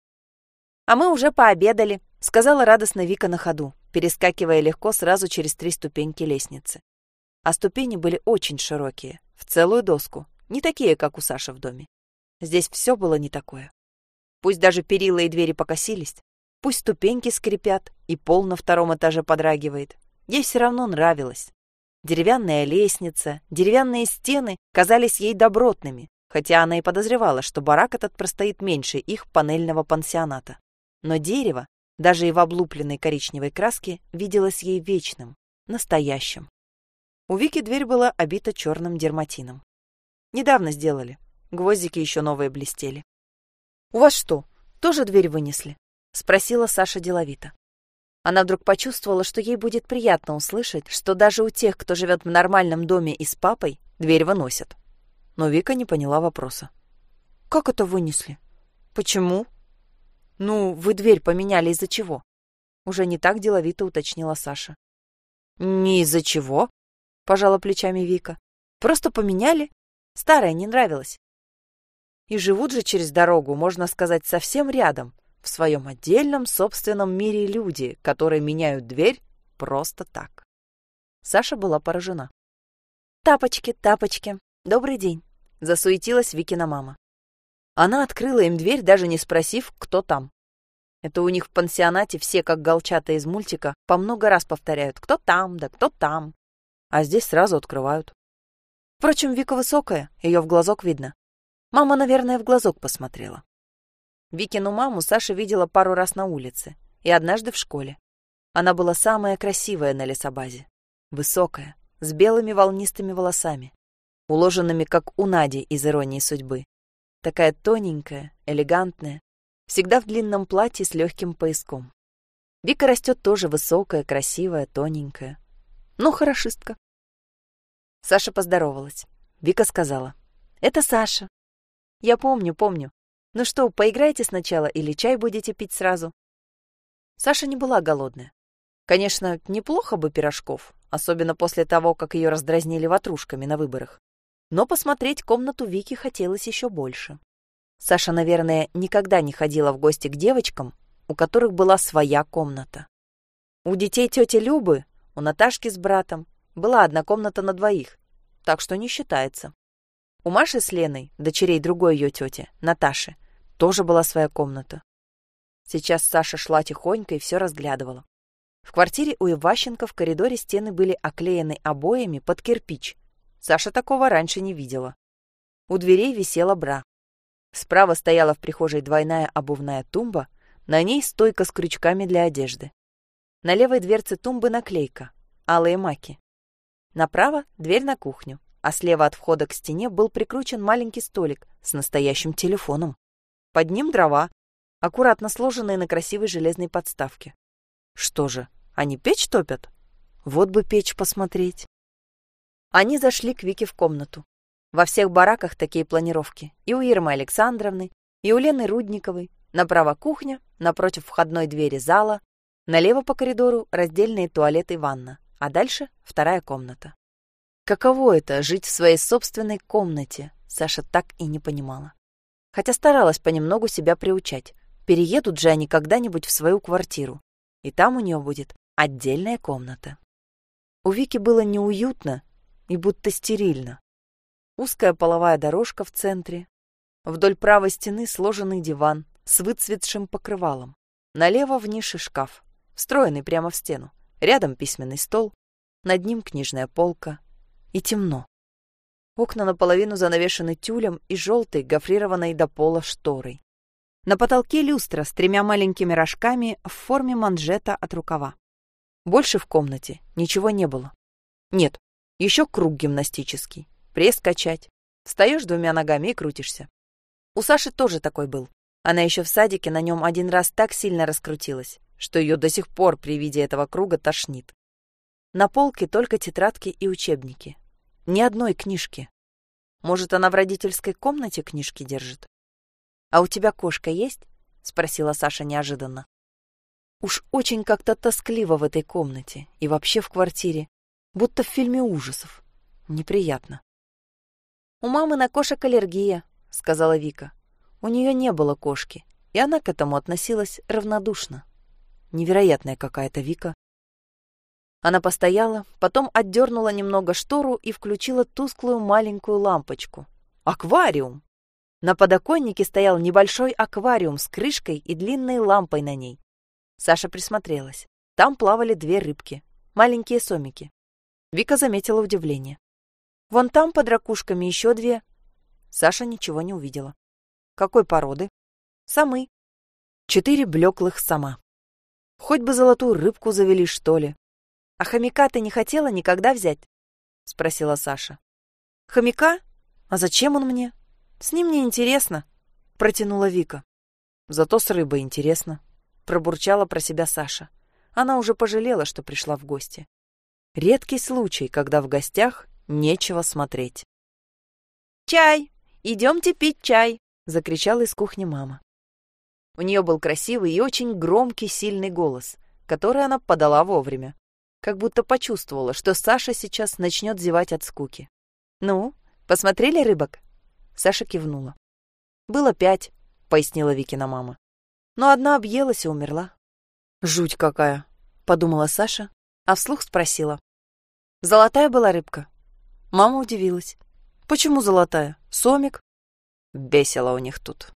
А мы уже пообедали, сказала радостно Вика на ходу, перескакивая легко сразу через три ступеньки лестницы. А ступени были очень широкие, в целую доску, не такие, как у Саши в доме. Здесь все было не такое. Пусть даже перила и двери покосились, пусть ступеньки скрипят и пол на втором этаже подрагивает, ей все равно нравилось. Деревянная лестница, деревянные стены казались ей добротными, хотя она и подозревала, что барак этот простоит меньше их панельного пансионата. Но дерево, даже и в облупленной коричневой краске, виделось ей вечным, настоящим. У Вики дверь была обита черным дерматином. Недавно сделали. Гвоздики еще новые блестели. «У вас что, тоже дверь вынесли?» — спросила Саша деловито. Она вдруг почувствовала, что ей будет приятно услышать, что даже у тех, кто живет в нормальном доме и с папой, дверь выносят. Но Вика не поняла вопроса. «Как это вынесли? Почему?» «Ну, вы дверь поменяли из-за чего?» Уже не так деловито уточнила Саша. «Не из-за чего?» — пожала плечами Вика. «Просто поменяли. Старая не нравилась. И живут же через дорогу, можно сказать, совсем рядом в своем отдельном собственном мире люди, которые меняют дверь просто так. Саша была поражена. «Тапочки, тапочки, добрый день», — засуетилась Викина мама. Она открыла им дверь, даже не спросив, кто там. Это у них в пансионате все, как голчата из мультика, по много раз повторяют «кто там, да кто там». А здесь сразу открывают. Впрочем, Вика высокая, ее в глазок видно. Мама, наверное, в глазок посмотрела. Викину маму Саша видела пару раз на улице и однажды в школе. Она была самая красивая на лесобазе. Высокая, с белыми волнистыми волосами, уложенными, как у Нади из «Иронии судьбы». Такая тоненькая, элегантная, всегда в длинном платье с легким пояском. Вика растет тоже высокая, красивая, тоненькая. Ну, хорошистка. Саша поздоровалась. Вика сказала. «Это Саша». «Я помню, помню. Ну что, поиграете сначала или чай будете пить сразу?» Саша не была голодная. Конечно, неплохо бы пирожков, особенно после того, как ее раздразнили ватрушками на выборах. Но посмотреть комнату Вики хотелось еще больше. Саша, наверное, никогда не ходила в гости к девочкам, у которых была своя комната. У детей тети Любы, у Наташки с братом, была одна комната на двоих, так что не считается. У Маши с Леной, дочерей другой ее тети, Наташи, тоже была своя комната. Сейчас Саша шла тихонько и все разглядывала. В квартире у Иващенко в коридоре стены были оклеены обоями под кирпич. Саша такого раньше не видела. У дверей висела бра. Справа стояла в прихожей двойная обувная тумба, на ней стойка с крючками для одежды. На левой дверце тумбы наклейка «Алые маки». Направо — дверь на кухню, а слева от входа к стене был прикручен маленький столик с настоящим телефоном. Под ним дрова, аккуратно сложенные на красивой железной подставке. Что же, они печь топят? Вот бы печь посмотреть. Они зашли к Вике в комнату. Во всех бараках такие планировки. И у Ирмы Александровны, и у Лены Рудниковой. Направо кухня, напротив входной двери зала, налево по коридору раздельные туалет и ванна, а дальше вторая комната. Каково это — жить в своей собственной комнате, Саша так и не понимала. Хотя старалась понемногу себя приучать. Переедут же они когда-нибудь в свою квартиру, и там у нее будет отдельная комната. У Вики было неуютно и будто стерильно. Узкая половая дорожка в центре. Вдоль правой стены сложенный диван с выцветшим покрывалом. Налево в нише шкаф, встроенный прямо в стену. Рядом письменный стол, над ним книжная полка. И темно. Окна наполовину занавешены тюлем и желтой, гофрированной до пола шторой. На потолке люстра с тремя маленькими рожками в форме манжета от рукава. Больше в комнате ничего не было. Нет, еще круг гимнастический пресс качать. Встаешь двумя ногами и крутишься. У Саши тоже такой был. Она еще в садике на нем один раз так сильно раскрутилась, что ее до сих пор при виде этого круга тошнит. На полке только тетрадки и учебники. Ни одной книжки. Может, она в родительской комнате книжки держит? «А у тебя кошка есть?» — спросила Саша неожиданно. Уж очень как-то тоскливо в этой комнате и вообще в квартире, будто в фильме ужасов. Неприятно. «У мамы на кошек аллергия», — сказала Вика. У нее не было кошки, и она к этому относилась равнодушно. Невероятная какая-то Вика. Она постояла, потом отдернула немного штору и включила тусклую маленькую лампочку. Аквариум! На подоконнике стоял небольшой аквариум с крышкой и длинной лампой на ней. Саша присмотрелась. Там плавали две рыбки, маленькие сомики. Вика заметила удивление. Вон там под ракушками еще две. Саша ничего не увидела. Какой породы? Самы. Четыре блеклых сама. Хоть бы золотую рыбку завели, что ли. А хомяка ты не хотела никогда взять? Спросила Саша. Хомяка? А зачем он мне? С ним не интересно. Протянула Вика. Зато с рыбой интересно. Пробурчала про себя Саша. Она уже пожалела, что пришла в гости. Редкий случай, когда в гостях Нечего смотреть. «Чай! Идемте пить чай!» — закричала из кухни мама. У нее был красивый и очень громкий, сильный голос, который она подала вовремя, как будто почувствовала, что Саша сейчас начнет зевать от скуки. «Ну, посмотрели рыбок?» Саша кивнула. «Было пять», — пояснила Викина мама. «Но одна объелась и умерла». «Жуть какая!» — подумала Саша, а вслух спросила. «Золотая была рыбка?» Мама удивилась. «Почему золотая? Сомик?» Бесило у них тут.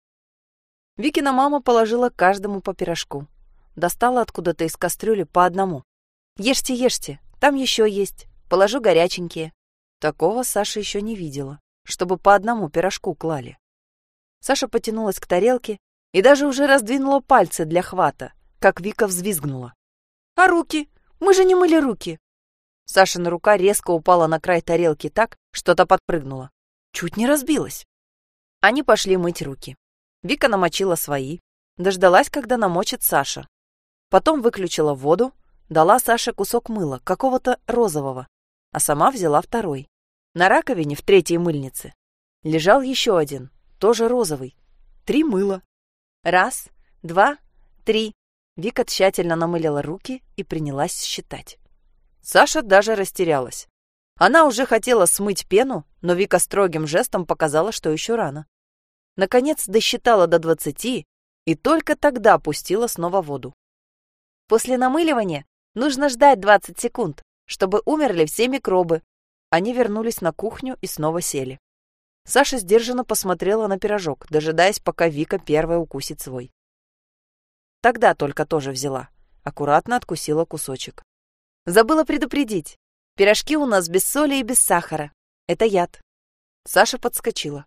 Викина мама положила каждому по пирожку. Достала откуда-то из кастрюли по одному. «Ешьте, ешьте, там еще есть. Положу горяченькие». Такого Саша еще не видела, чтобы по одному пирожку клали. Саша потянулась к тарелке и даже уже раздвинула пальцы для хвата, как Вика взвизгнула. «А руки? Мы же не мыли руки!» Сашина рука резко упала на край тарелки так, что то подпрыгнула. Чуть не разбилась. Они пошли мыть руки. Вика намочила свои. Дождалась, когда намочит Саша. Потом выключила воду, дала Саше кусок мыла, какого-то розового, а сама взяла второй. На раковине в третьей мыльнице лежал еще один, тоже розовый. Три мыла. Раз, два, три. Вика тщательно намылила руки и принялась считать. Саша даже растерялась. Она уже хотела смыть пену, но Вика строгим жестом показала, что еще рано. Наконец досчитала до двадцати и только тогда пустила снова воду. После намыливания нужно ждать 20 секунд, чтобы умерли все микробы. Они вернулись на кухню и снова сели. Саша сдержанно посмотрела на пирожок, дожидаясь, пока Вика первая укусит свой. Тогда только тоже взяла. Аккуратно откусила кусочек. Забыла предупредить. Пирожки у нас без соли и без сахара. Это яд. Саша подскочила.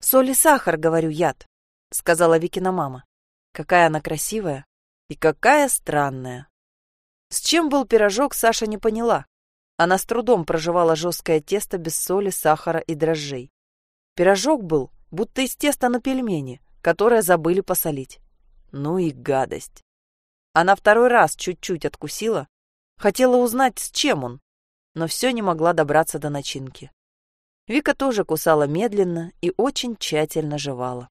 Соль и сахар, говорю, яд, сказала Викина мама. Какая она красивая и какая странная. С чем был пирожок, Саша не поняла. Она с трудом проживала жесткое тесто без соли, сахара и дрожжей. Пирожок был, будто из теста на пельмени, которое забыли посолить. Ну и гадость. Она второй раз чуть-чуть откусила, хотела узнать, с чем он, но все не могла добраться до начинки. Вика тоже кусала медленно и очень тщательно жевала.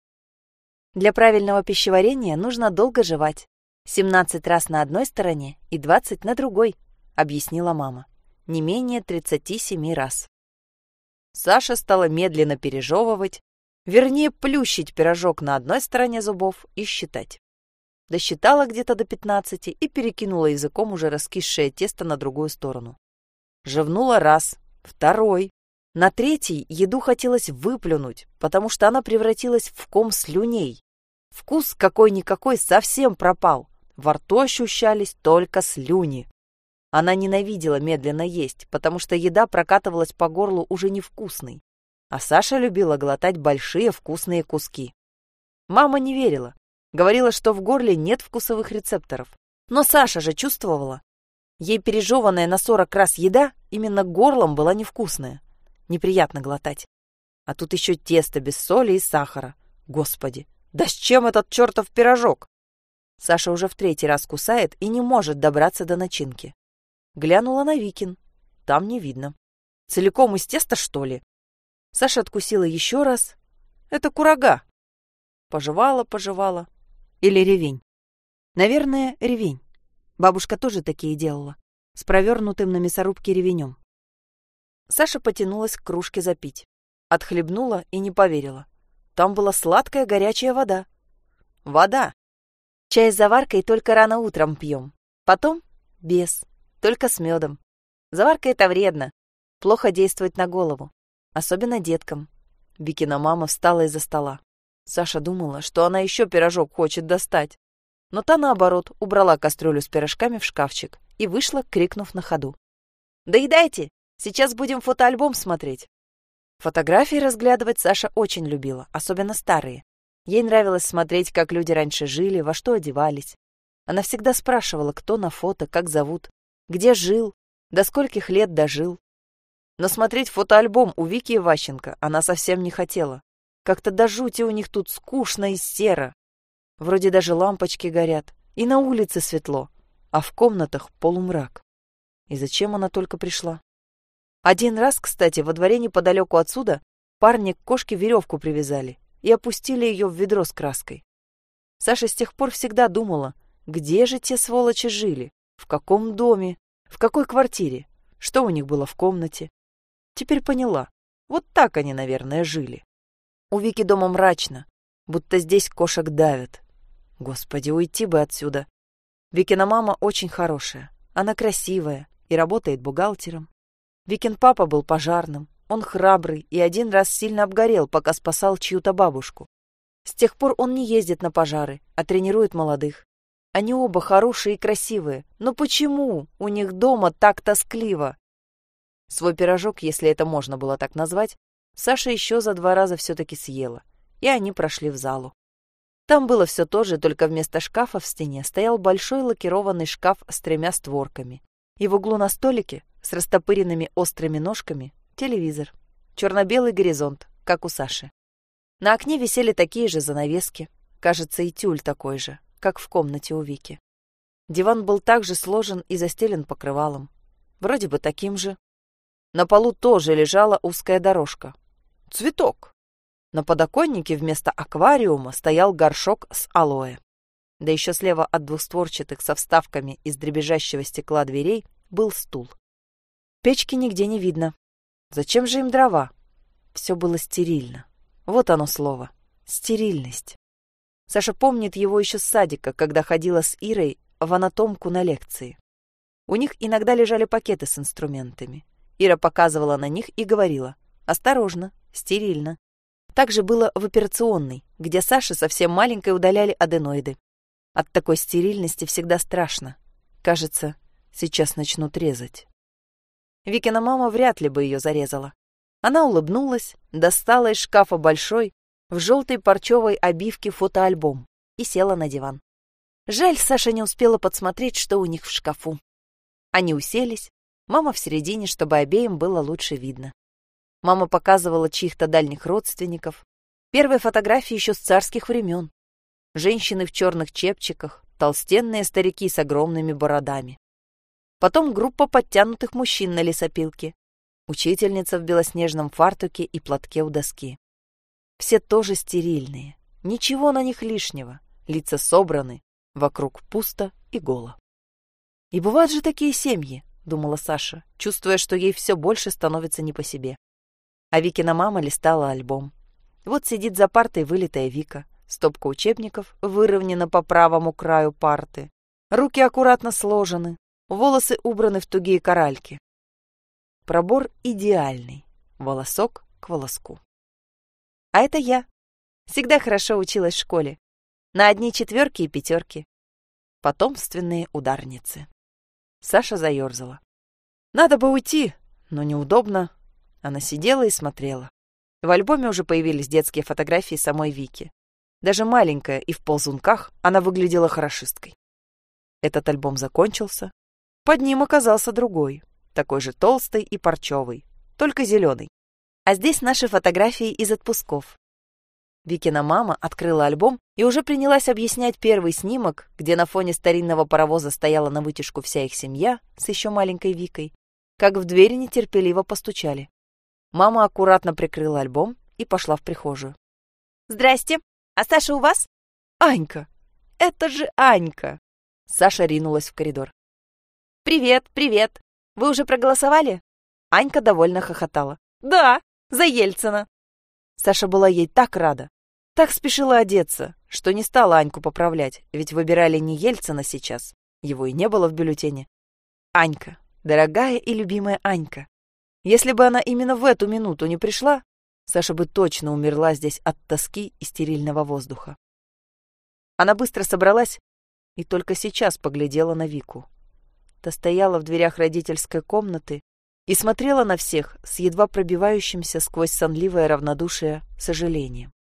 Для правильного пищеварения нужно долго жевать. 17 раз на одной стороне и 20 на другой, объяснила мама. Не менее 37 раз. Саша стала медленно пережевывать, вернее, плющить пирожок на одной стороне зубов и считать. Досчитала где-то до пятнадцати и перекинула языком уже раскисшее тесто на другую сторону. Жевнула раз, второй. На третий еду хотелось выплюнуть, потому что она превратилась в ком слюней. Вкус какой-никакой совсем пропал. Во рту ощущались только слюни. Она ненавидела медленно есть, потому что еда прокатывалась по горлу уже невкусной. А Саша любила глотать большие вкусные куски. Мама не верила. Говорила, что в горле нет вкусовых рецепторов. Но Саша же чувствовала. Ей пережеванная на сорок раз еда именно горлом была невкусная. Неприятно глотать. А тут еще тесто без соли и сахара. Господи, да с чем этот чертов пирожок? Саша уже в третий раз кусает и не может добраться до начинки. Глянула на Викин. Там не видно. Целиком из теста, что ли? Саша откусила еще раз. Это курага. Пожевала, пожевала. Или ревень. Наверное, ревень. Бабушка тоже такие делала. С провернутым на мясорубке ревенем. Саша потянулась к кружке запить. Отхлебнула и не поверила. Там была сладкая горячая вода. Вода. Чай с заваркой только рано утром пьем. Потом без только с медом. Заварка это вредно, плохо действует на голову, особенно деткам. Викина мама встала из-за стола. Саша думала, что она еще пирожок хочет достать. Но та, наоборот, убрала кастрюлю с пирожками в шкафчик и вышла, крикнув на ходу. «Доедайте! Сейчас будем фотоальбом смотреть!» Фотографии разглядывать Саша очень любила, особенно старые. Ей нравилось смотреть, как люди раньше жили, во что одевались. Она всегда спрашивала, кто на фото, как зовут, где жил, до скольких лет дожил. Но смотреть фотоальбом у Вики Иващенко она совсем не хотела. Как-то до жути у них тут скучно и серо. Вроде даже лампочки горят, и на улице светло, а в комнатах полумрак. И зачем она только пришла? Один раз, кстати, во дворе неподалеку отсюда парни к кошке веревку привязали и опустили ее в ведро с краской. Саша с тех пор всегда думала, где же те сволочи жили, в каком доме? В какой квартире? Что у них было в комнате? Теперь поняла. Вот так они, наверное, жили. У Вики дома мрачно, будто здесь кошек давят. Господи, уйти бы отсюда. Викина мама очень хорошая. Она красивая и работает бухгалтером. Викин папа был пожарным. Он храбрый и один раз сильно обгорел, пока спасал чью-то бабушку. С тех пор он не ездит на пожары, а тренирует молодых. Они оба хорошие и красивые. Но почему у них дома так тоскливо? Свой пирожок, если это можно было так назвать, Саша еще за два раза все-таки съела, и они прошли в залу. Там было все то же, только вместо шкафа в стене стоял большой лакированный шкаф с тремя створками. И в углу на столике с растопыренными острыми ножками телевизор. Черно-белый горизонт, как у Саши. На окне висели такие же занавески. Кажется, и тюль такой же, как в комнате у Вики. Диван был также сложен и застелен покрывалом. Вроде бы таким же. На полу тоже лежала узкая дорожка. Цветок. На подоконнике вместо аквариума стоял горшок с алоэ. Да еще слева от двухстворчатых со вставками из дребезжащего стекла дверей был стул. Печки нигде не видно. Зачем же им дрова? Все было стерильно. Вот оно слово. Стерильность. Саша помнит его еще с садика, когда ходила с Ирой в анатомку на лекции. У них иногда лежали пакеты с инструментами. Ира показывала на них и говорила «Осторожно, стерильно». Так же было в операционной, где Саше совсем маленькой удаляли аденоиды. От такой стерильности всегда страшно. Кажется, сейчас начнут резать. Викина мама вряд ли бы ее зарезала. Она улыбнулась, достала из шкафа большой, в желтой парчевой обивке фотоальбом и села на диван. Жаль, Саша не успела подсмотреть, что у них в шкафу. Они уселись, мама в середине, чтобы обеим было лучше видно. Мама показывала чьих-то дальних родственников. Первые фотографии еще с царских времен. Женщины в черных чепчиках, толстенные старики с огромными бородами. Потом группа подтянутых мужчин на лесопилке. Учительница в белоснежном фартуке и платке у доски. Все тоже стерильные. Ничего на них лишнего. Лица собраны, вокруг пусто и голо. «И бывают же такие семьи», — думала Саша, чувствуя, что ей все больше становится не по себе. А Викина мама листала альбом. Вот сидит за партой вылитая Вика, стопка учебников выровнена по правому краю парты, руки аккуратно сложены, волосы убраны в тугие коральки. Пробор идеальный, волосок к волоску. А это я. Всегда хорошо училась в школе. На одни четверки и пятерки. Потомственные ударницы. Саша заерзала. Надо бы уйти, но неудобно. Она сидела и смотрела. В альбоме уже появились детские фотографии самой Вики. Даже маленькая и в ползунках она выглядела хорошисткой. Этот альбом закончился, под ним оказался другой, такой же толстый и парчевый, только зеленый. А здесь наши фотографии из отпусков. Викина мама открыла альбом и уже принялась объяснять первый снимок, где на фоне старинного паровоза стояла на вытяжку вся их семья с еще маленькой Викой, как в двери нетерпеливо постучали. Мама аккуратно прикрыла альбом и пошла в прихожую. «Здрасте! А Саша у вас?» «Анька! Это же Анька!» Саша ринулась в коридор. «Привет, привет! Вы уже проголосовали?» Анька довольно хохотала. «Да, за Ельцина!» Саша была ей так рада, так спешила одеться, что не стала Аньку поправлять, ведь выбирали не Ельцина сейчас, его и не было в бюллетене. Анька, дорогая и любимая Анька. Если бы она именно в эту минуту не пришла, Саша бы точно умерла здесь от тоски и стерильного воздуха. Она быстро собралась и только сейчас поглядела на Вику. Та стояла в дверях родительской комнаты и смотрела на всех с едва пробивающимся сквозь сонливое равнодушие сожалением.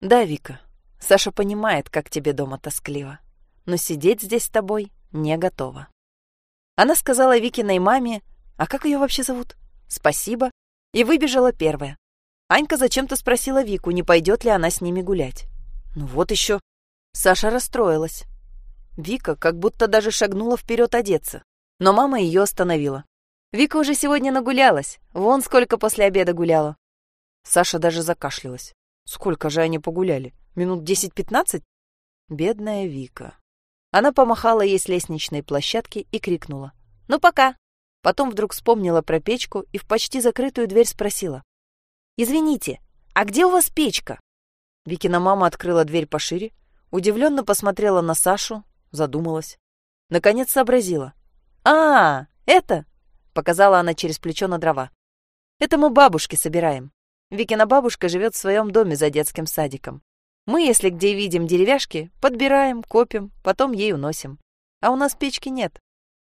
«Да, Вика, Саша понимает, как тебе дома тоскливо, но сидеть здесь с тобой не готова». Она сказала Викиной маме, а как ее вообще зовут? «Спасибо», и выбежала первая. Анька зачем-то спросила Вику, не пойдет ли она с ними гулять. Ну вот еще. Саша расстроилась. Вика как будто даже шагнула вперед одеться но мама ее остановила. Вика уже сегодня нагулялась, вон сколько после обеда гуляла. Саша даже закашлялась. Сколько же они погуляли? Минут десять-пятнадцать? Бедная Вика. Она помахала ей с лестничной площадки и крикнула. «Ну, пока!» Потом вдруг вспомнила про печку и в почти закрытую дверь спросила. «Извините, а где у вас печка?» Викина мама открыла дверь пошире, удивленно посмотрела на Сашу, задумалась. Наконец сообразила. «А, это?» — показала она через плечо на дрова. «Это мы бабушки собираем. Викина бабушка живет в своем доме за детским садиком. Мы, если где видим деревяшки, подбираем, копим, потом ей уносим. А у нас печки нет.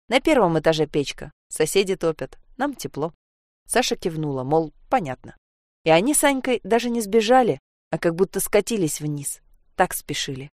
На первом этаже печка. Соседи топят. Нам тепло». Саша кивнула, мол, понятно. И они с Анькой даже не сбежали, а как будто скатились вниз. Так спешили.